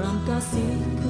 orang kasihku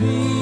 be